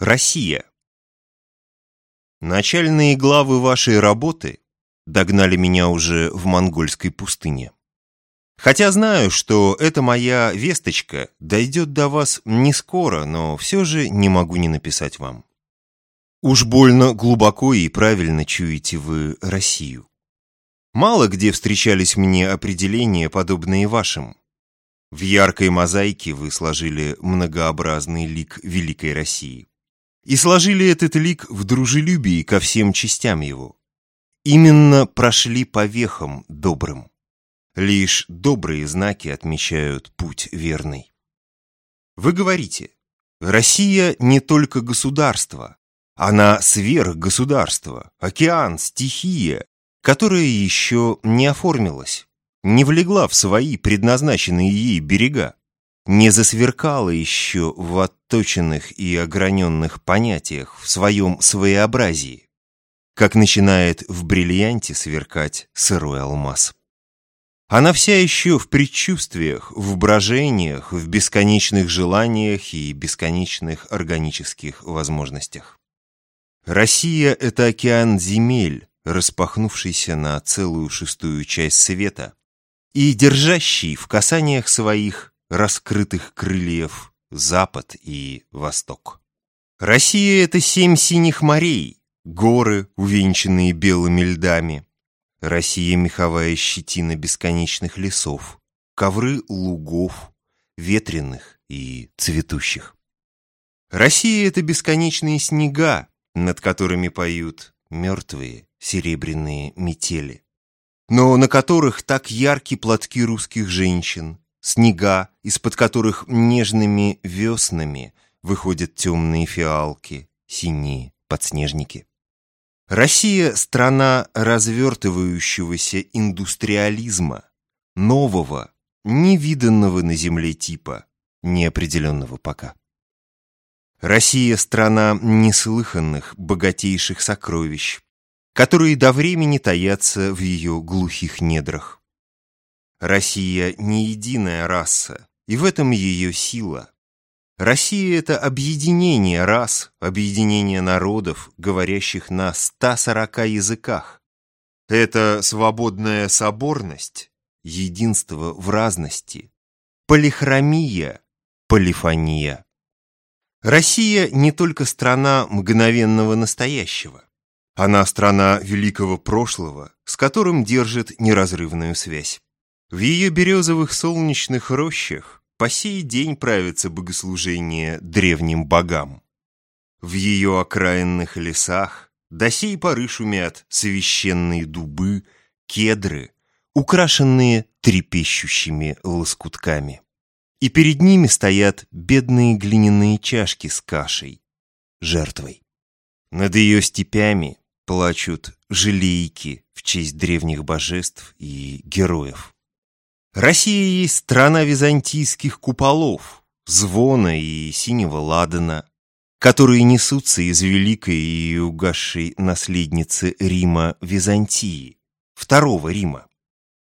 Россия. Начальные главы вашей работы догнали меня уже в монгольской пустыне. Хотя знаю, что эта моя весточка дойдет до вас не скоро, но все же не могу не написать вам. Уж больно глубоко и правильно чуете вы Россию. Мало где встречались мне определения, подобные вашим. В яркой мозаике вы сложили многообразный лик Великой России и сложили этот лик в дружелюбии ко всем частям его. Именно прошли по вехам добрым. Лишь добрые знаки отмечают путь верный. Вы говорите, Россия не только государство, она сверхгосударство, океан, стихия, которая еще не оформилась, не влегла в свои предназначенные ей берега не засверкала еще в отточенных и ограненных понятиях в своем своеобразии, как начинает в бриллианте сверкать сырой алмаз. Она вся еще в предчувствиях, в брожениях, в бесконечных желаниях и бесконечных органических возможностях. Россия — это океан земель, распахнувшийся на целую шестую часть света и держащий в касаниях своих раскрытых крыльев Запад и Восток. Россия — это семь синих морей, горы, увенчанные белыми льдами. Россия — меховая щетина бесконечных лесов, ковры лугов, ветреных и цветущих. Россия — это бесконечные снега, над которыми поют мертвые серебряные метели, но на которых так яркие платки русских женщин, снега, из-под которых нежными веснами выходят темные фиалки, синие подснежники. Россия – страна развертывающегося индустриализма, нового, невиданного на земле типа, неопределенного пока. Россия – страна неслыханных, богатейших сокровищ, которые до времени таятся в ее глухих недрах. Россия не единая раса, и в этом ее сила. Россия — это объединение рас, объединение народов, говорящих на 140 языках. Это свободная соборность, единство в разности, полихромия, полифония. Россия не только страна мгновенного настоящего. Она страна великого прошлого, с которым держит неразрывную связь. В ее березовых солнечных рощах по сей день правится богослужение древним богам. В ее окраинных лесах до сей поры шумят священные дубы, кедры, украшенные трепещущими лоскутками. И перед ними стоят бедные глиняные чашки с кашей, жертвой. Над ее степями плачут желейки в честь древних божеств и героев. Россия есть страна византийских куполов, звона и синего ладана, которые несутся из великой и угасшей наследницы Рима Византии, второго Рима,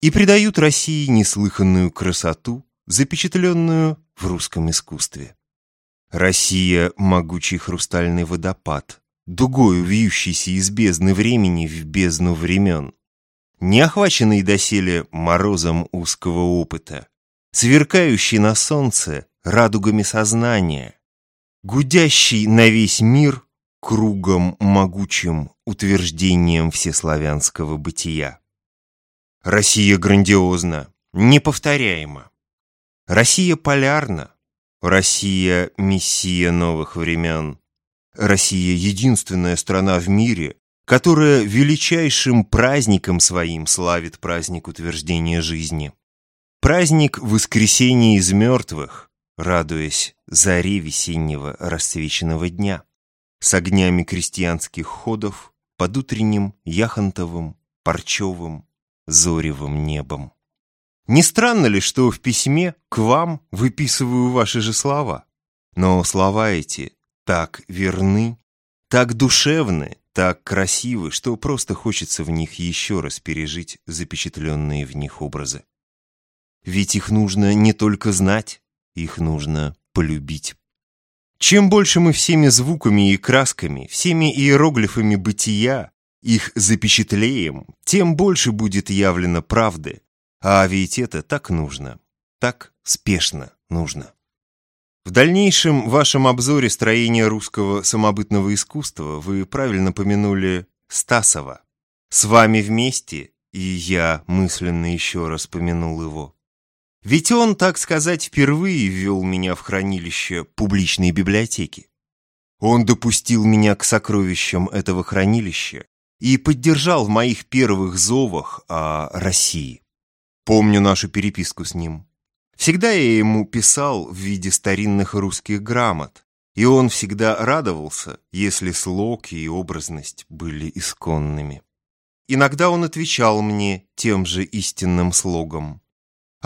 и придают России неслыханную красоту, запечатленную в русском искусстве. Россия — могучий хрустальный водопад, дугою вьющийся из бездны времени в бездну времен не охваченный доселе морозом узкого опыта, сверкающий на солнце радугами сознания, гудящий на весь мир кругом могучим утверждением всеславянского бытия. Россия грандиозна, неповторяема. Россия полярна, Россия – мессия новых времен. Россия – единственная страна в мире, которая величайшим праздником своим славит праздник утверждения жизни. Праздник воскресения из мертвых, радуясь заре весеннего расцвеченного дня, с огнями крестьянских ходов под утренним яхонтовым, парчевым, зоревым небом. Не странно ли, что в письме к вам выписываю ваши же слова? Но слова эти так верны, так душевны, так красивы, что просто хочется в них еще раз пережить запечатленные в них образы. Ведь их нужно не только знать, их нужно полюбить. Чем больше мы всеми звуками и красками, всеми иероглифами бытия их запечатлеем, тем больше будет явлено правды. А ведь это так нужно, так спешно нужно. В дальнейшем вашем обзоре строения русского самобытного искусства вы правильно помянули Стасова. С вами вместе, и я мысленно еще раз помянул его. Ведь он, так сказать, впервые ввел меня в хранилище публичной библиотеки. Он допустил меня к сокровищам этого хранилища и поддержал в моих первых зовах о России. Помню нашу переписку с ним. Всегда я ему писал в виде старинных русских грамот, и он всегда радовался, если слог и образность были исконными. Иногда он отвечал мне тем же истинным слогом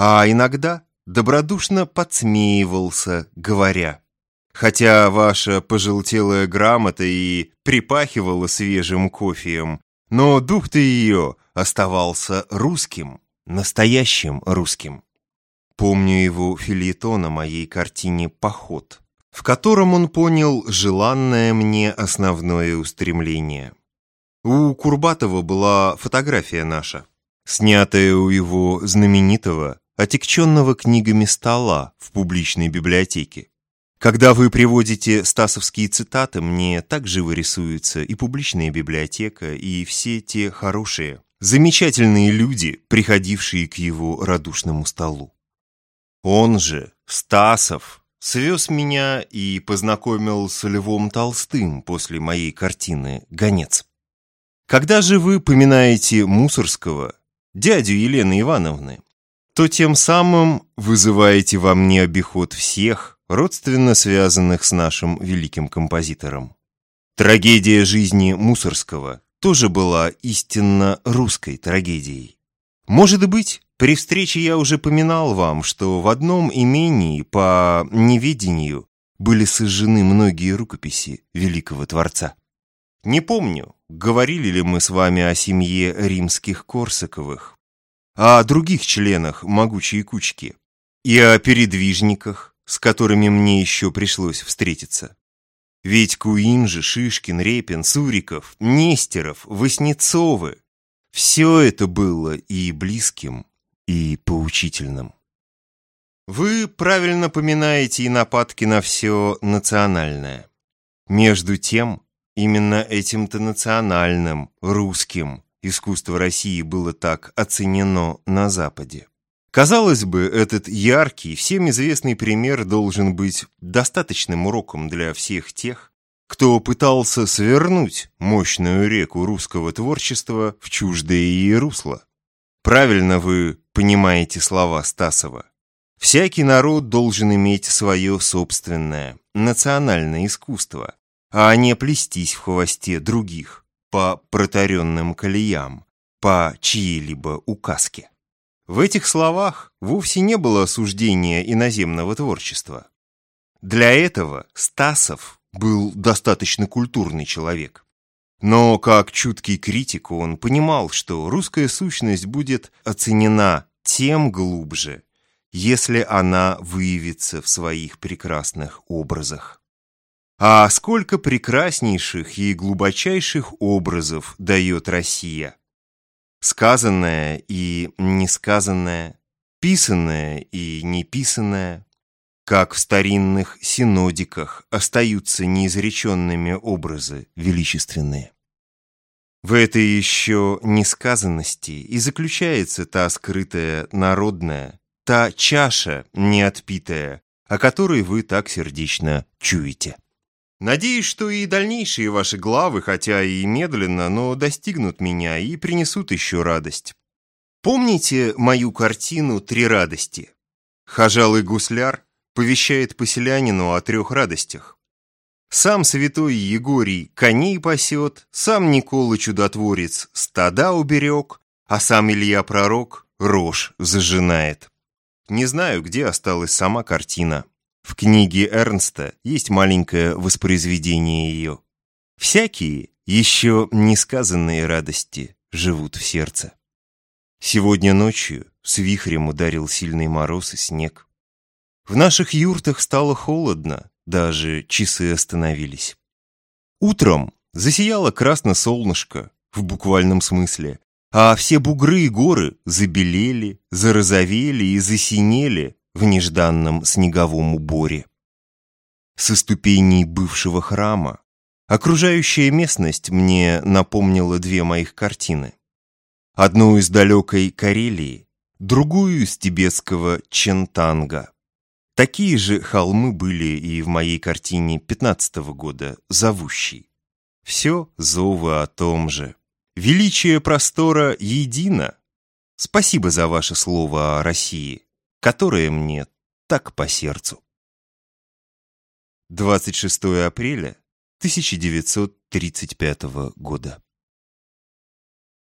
а иногда добродушно подсмеивался, говоря, «Хотя ваша пожелтелая грамота и припахивала свежим кофеем, но дух-то ее оставался русским, настоящим русским». Помню его филитон о моей картине «Поход», в котором он понял желанное мне основное устремление. У Курбатова была фотография наша, снятая у его знаменитого отекченного книгами стола в публичной библиотеке. Когда вы приводите стасовские цитаты, мне так живо рисуется и публичная библиотека, и все те хорошие, замечательные люди, приходившие к его радушному столу. Он же, Стасов, свез меня и познакомил с Львом Толстым после моей картины «Гонец». Когда же вы поминаете Мусорского, дядю Елены Ивановны, то тем самым вызываете во мне обиход всех, родственно связанных с нашим великим композитором. Трагедия жизни Мусорского тоже была истинно русской трагедией. Может быть, при встрече я уже поминал вам, что в одном имении по неведению были сожжены многие рукописи великого Творца. Не помню, говорили ли мы с вами о семье римских Корсаковых, о других членах могучей кучки и о передвижниках, с которыми мне еще пришлось встретиться. Ведь Куинжи, Шишкин, Репин, Суриков, Нестеров, Васнецовы – все это было и близким, и поучительным. Вы правильно поминаете и нападки на все национальное. Между тем, именно этим-то национальным, русским, искусство России было так оценено на Западе. Казалось бы, этот яркий, всем известный пример должен быть достаточным уроком для всех тех, кто пытался свернуть мощную реку русского творчества в чуждое ей русло. Правильно вы понимаете слова Стасова. Всякий народ должен иметь свое собственное, национальное искусство, а не плестись в хвосте других, по протаренным колеям, по чьей-либо указке. В этих словах вовсе не было осуждения иноземного творчества. Для этого Стасов был достаточно культурный человек. Но как чуткий критик он понимал, что русская сущность будет оценена тем глубже, если она выявится в своих прекрасных образах. А сколько прекраснейших и глубочайших образов дает Россия! Сказанное и несказанное, писанное и неписанное, как в старинных синодиках остаются неизреченными образы величественные. В этой еще несказанности и заключается та скрытая народная, та чаша неотпитая, о которой вы так сердечно чуете. Надеюсь, что и дальнейшие ваши главы, хотя и медленно, но достигнут меня и принесут еще радость. Помните мою картину «Три радости»? Хожалый гусляр повещает поселянину о трех радостях. Сам святой Егорий коней пасет, сам Никола чудотворец стада уберег, а сам Илья пророк рожь зажинает. Не знаю, где осталась сама картина. В книге Эрнста есть маленькое воспроизведение ее. Всякие, еще несказанные радости живут в сердце. Сегодня ночью с вихрем ударил сильный мороз и снег. В наших юртах стало холодно, даже часы остановились. Утром засияло красно солнышко, в буквальном смысле, а все бугры и горы забелели, зарозовели и засинели в нежданном снеговом уборе. Со ступеней бывшего храма окружающая местность мне напомнила две моих картины. Одну из далекой Карелии, другую из тибетского Чентанга. Такие же холмы были и в моей картине пятнадцатого года «Зовущий». Все зовы о том же. Величие простора едино. Спасибо за ваше слово о России, которое мне так по сердцу. 26 апреля 1935 года.